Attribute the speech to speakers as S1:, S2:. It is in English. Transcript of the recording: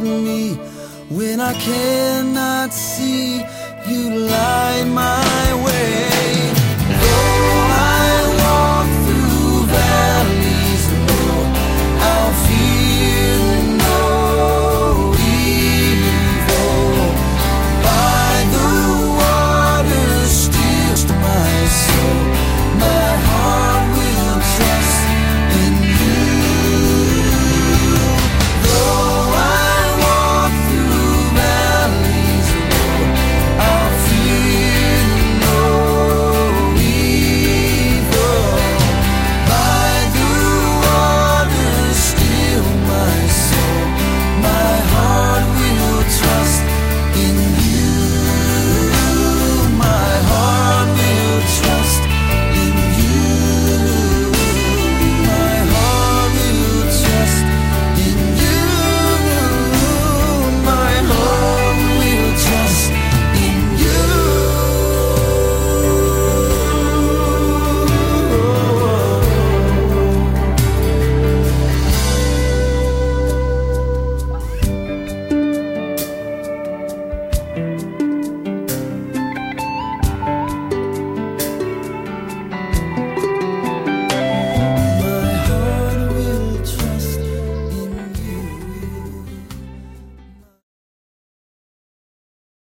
S1: me when I cannot see. You light my